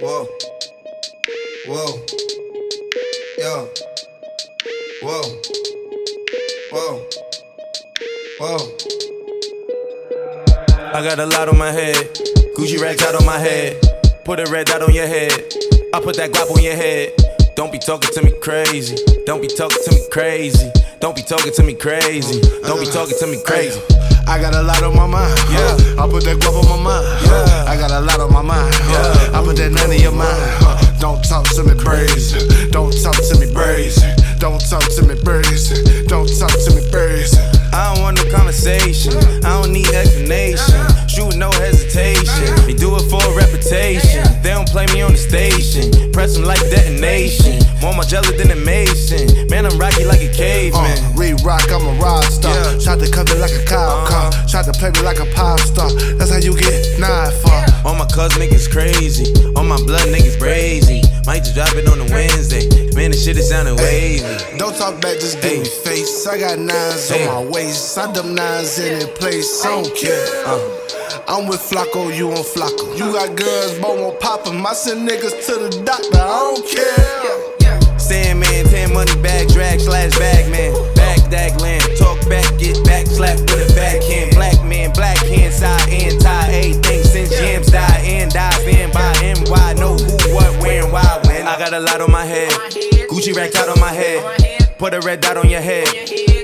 Whoa. Whoa. Yo. Whoa. Whoa. Whoa. I got a lot on my head. Gucci rags out on my head. Put a red dot on your head. I put that guap on your head. Don't be talking to me crazy. Don't be talking to me crazy. Don't be talking to me crazy. Don't be talking to me crazy. I got a lot on my mind. Yeah. I put that guap on my mind. Yeah. I got a lot on my mind. Yeah. I put that none in your mind. Don't talk to me crazy. Don't talk to me crazy. Don't talk to me crazy. Don't talk to me crazy. I don't want no conversation. I don't need explanation. Shoot no hesitation. They do it for a reputation. They don't play me on the station. Press them like detonation. More Margiela than a Mason. Man, I'm rocky like a Uh, caveman. read rock, I'm a rock star. Yeah. Tried to cut me like a cop car. Uh-huh. Tried to play me like a pop star. That's how you get nine for. All my cuz niggas crazy. All my blood niggas crazy. Might just drop it on a Wednesday. Man, the shit is sounding wavy. Don't talk back, just give me face. I got nines Hey. on my waist. I them nines in their place. I don't care. Uh, I'm with Flacco, you on Flacco. You got guns, but won't pop 'em. I send niggas to the doctor. I don't care. Sandman, 10 money bag, drag I got a lot on my head, Gucci racked out on my head. Put a red dot on your head.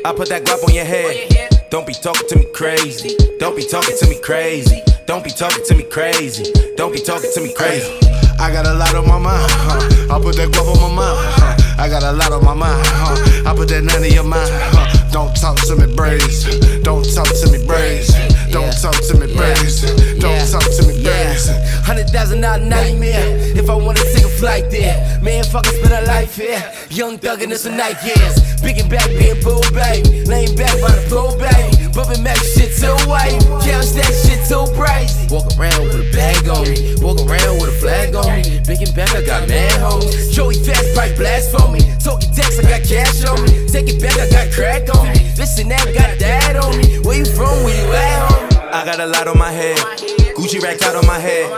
I put that guap on your head. Don't be talking to me crazy. Don't be talking to me crazy. Don't be talking to me crazy. Don't be talking to me crazy. I got a lot on my mind. Huh? I put that guap on my mind. Huh? I got a lot on my mind. Huh? I put that none in your mind. Huh? Don't talk to me braids. Don't talk to me braids. Don't talk to me braids. Don't talk to me braids. Hundred thousand dollar nightmare. If I wanna flight there, man, fucking spend a life here. Young thuggin' and a night. Big and back being bull baby. Laying back by the pool baby. Bumping Mac shit too white. Counts that shit too pricey. Walk around with a bag on me. Walk around with a flag on me. Big and back, I got mad homies. Joey fast pipe blast for me. Talking text, I got cash on me. Take it back, I got crack on me. This and that, got that on me. Where you from? Where you at, homie? I got a lot on my head. Gucci racked out on my head.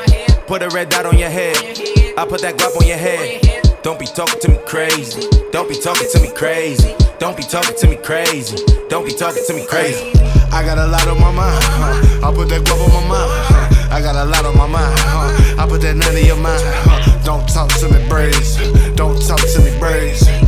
Put a red dot on your head. I put that guap on your head. Don't be talking to me crazy. Don't be talking to me crazy. Don't be talking to me crazy. Don't be talking to me crazy. I got a lot on my mind. Huh? I put that guap on my mind. Huh? I got a lot on my mind. Huh? I put that none in your mind. Don't talk to me braids. Don't talk to me to